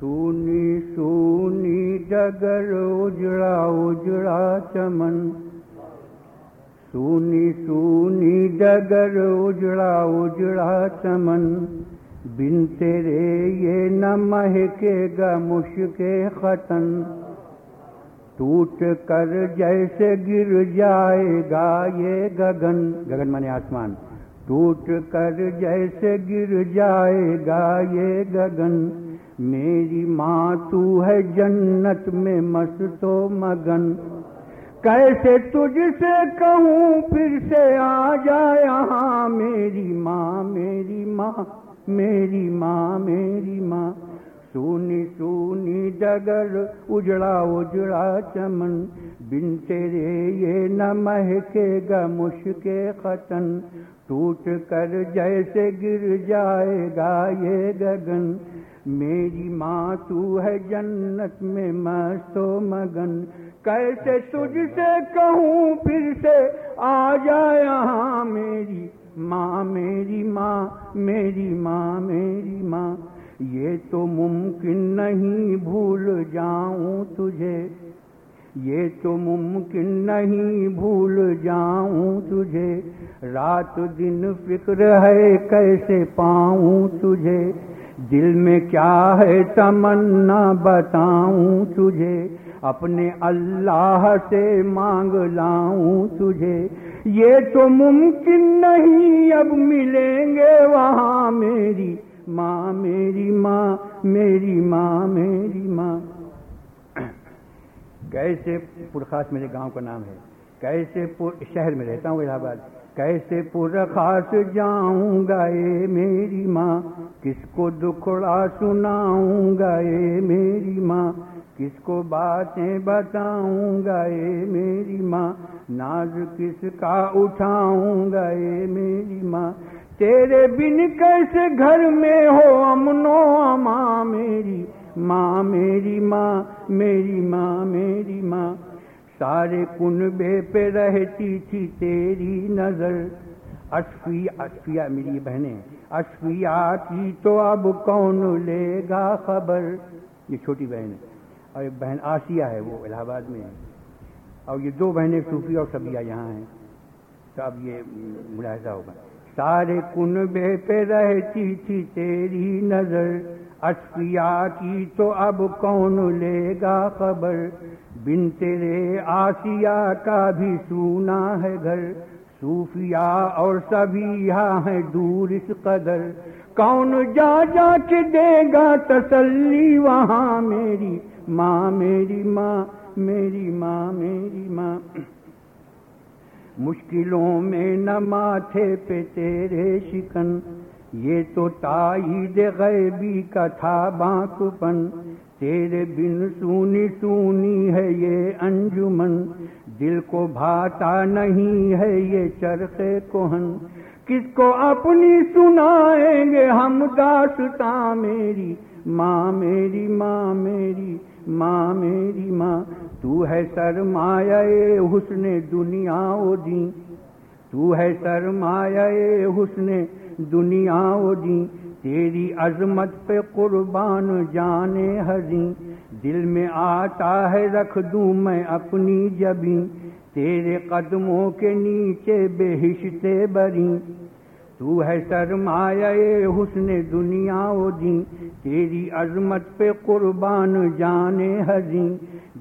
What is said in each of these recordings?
سونی سونی ڈگر اجڑا اجڑا چمن۔ سونی سونی ڈگر اجڑا اجڑا چمن۔ بن تیرے یہ نہ مہکے گا مشک ختن۔ ٹوٹ کر جیسے گر جائے گا یہ گگن۔ گگن مانے آسمان۔ ٹوٹ کر جیسے گر جائے گا یہ گگن۔ میری ماں تو ہے جنت میں مست و مگن۔ کیسے تجھ سے کہوں پھر سے آ جائے یہاں۔ میری ماں میری ماں میری ماں میری ماں۔ سونی سونی ڈگر اجڑا اجڑا چمن بن تیرے یہ نہ مہکے گا مشک ختن ٹوٹ کر جیسے گر جائے گا یہ گگن میری ماں تو ہے جنت میں مست و مگن کیسے تجھ سے کہوں پھر سے آ جائے یہاں میری ماں میری ماں میری ماں میری ماں یہ تو ممکن نہیں بھول جاؤں تجھے۔ یہ تو ممکن نہیں بھول جاؤں تجھے۔ رات دن فکر ہے کیسے پاؤں تجھے۔ دل میں کیا ہے تمنا بتاؤں تجھے۔ اپنے اللہ سے مانگ لاؤں تجھے۔ یہ تو ممکن نہیں، اب ملیں گے وہاں میری ماں میری ماں میری ماں میری ماں۔ کیسے پرخاص میرے گاؤں کا نام ہے۔ کیسے پور شہر میں رہتا ہوں، الہ آباد۔ کیسے پرخاص جاؤں گا، اے میری ماں۔ کس کو دکھڑا سناؤں گا، اے میری ماں۔ کس کو باتیں بتاؤں گا، اے میری ماں۔ ناز کس کا اٹھاؤں گا، اے میری ماں۔ تیرے بن کیسے گھر میں ہو امن و اما، میری ماں میری ماں میری ماں میری ماں۔ سارے کنبے پہ رہتی تھی تیری نظر۔ اشفیا اشفیا میری بہنیں اشفیا کی تو اب کون لے گا خبر؟ یہ چھوٹی بہن ہے۔ اور ایک بہن آسیہ ہے، وہ الہ آباد میں ہے۔ اور یہ دو بہنیں صوفی اور سبیا یہاں ہیں۔ تو اب یہ ملاحظہ ہوگا۔ سارے کنبے پہ رہتی تھی تیری نظر اشفیا کی تو اب کون لے گا خبر؟ بن تیرے آسیا کا بھی سونا ہے گھر صوفیا اور سبھی یہاں ہے دور اس قدر۔ کون جا جا کے دے گا تسلی؟ وہاں میری ماں میری ماں میری ماں میری ماں۔ مشکلوں میں نہ ماتھے پہ تیرے شکن۔ یہ تو تائید غیبی کا تھا بانک پن۔ تیرے بن سونی سونی ہے یہ انجمن۔ دل کو بھاتا نہیں ہے یہ چرخ کوہن کس کو اپنی سنائیں گے ہم داستاں میری؟ ماں میری ماں میری۔ ماں میری ماں، تو ہے سرمایہ حسن دنیا او دی تو ہے سرمایہ حسن دنیا او دی تیری عظمت پہ قربان جانے ہزیں دل میں آتا ہے رکھ دوں میں اپنی جبیں تیرے قدموں کے نیچے بے حشتے بری۔ تو ہے سرمایہ حسن دنیا او دی تیری عظمت پہ قربان جانے ہزیں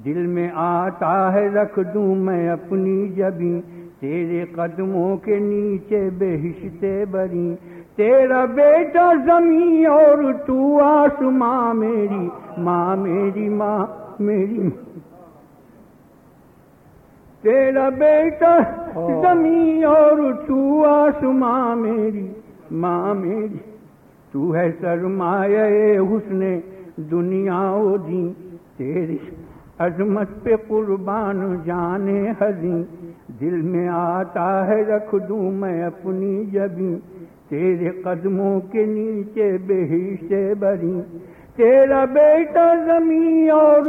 دل میں آتا ہے رکھ دوں میں اپنی جبیں تیرے قدموں کے نیچے بے بری تیرا بیٹا زمین اور تو آسماں میری، ماں میری ماں میری ماں۔ تیرا بیٹا زمین اور تو آسماں میری ماں میری۔ تو ہے سرمایہ حسن دنیا او دی تیری عظمت پہ قربان جانے ہزیں دل میں آتا ہے رکھ دوں میں اپنی جبیں تیرے قدموں کے نیچے بہی سے بری تیرا بیٹا زمین اور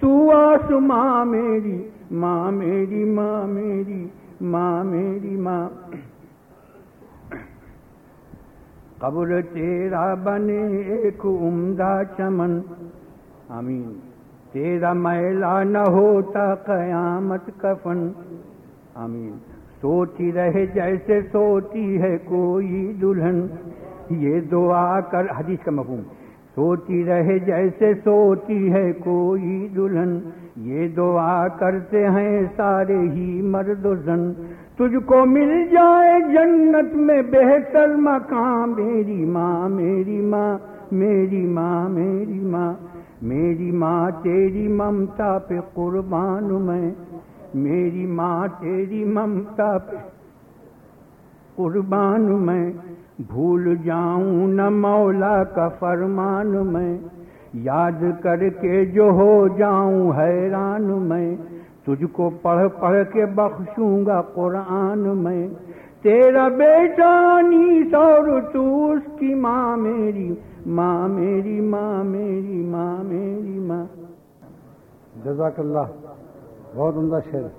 تو آسماں میری۔ ماں میری ماں میری ماں میری ماں۔ قبر تیرا بنے ایک عمدہ چمن۔ آمین۔ تیرا میلا نہ ہوتا قیامت کفن۔ آمین۔ سوتی رہے جیسے سوتی ہے کوئی دلہن۔ یہ دعا کر، حدیث کا مفہوم۔ سوتی رہے جیسے سوتی ہے کوئی دلہن۔ یہ دعا کرتے ہیں سارے ہی مرد و زن۔ تجھ کو مل جائے جنت میں بہتر مقام۔ میری ماں میری ماں میری ماں میری ماں۔ میری ماں، تیری ممتا پہ قربان میں۔ میری ماں، تیری ممتا پہ قربان میں۔ بھول جاؤں نہ مولا کا فرمان میں۔ یاد کر کے جو ہو جاؤں حیران میں۔ تجھ کو پڑھ پڑھ کے بخشوں گا قرآن میں۔ تیرا بیٹا نیس اور تو اس کی ماں میری۔ ماں میری ماں میری ماں میری، ماں۔ جزاک اللہ۔ بہت عمدہ شعر۔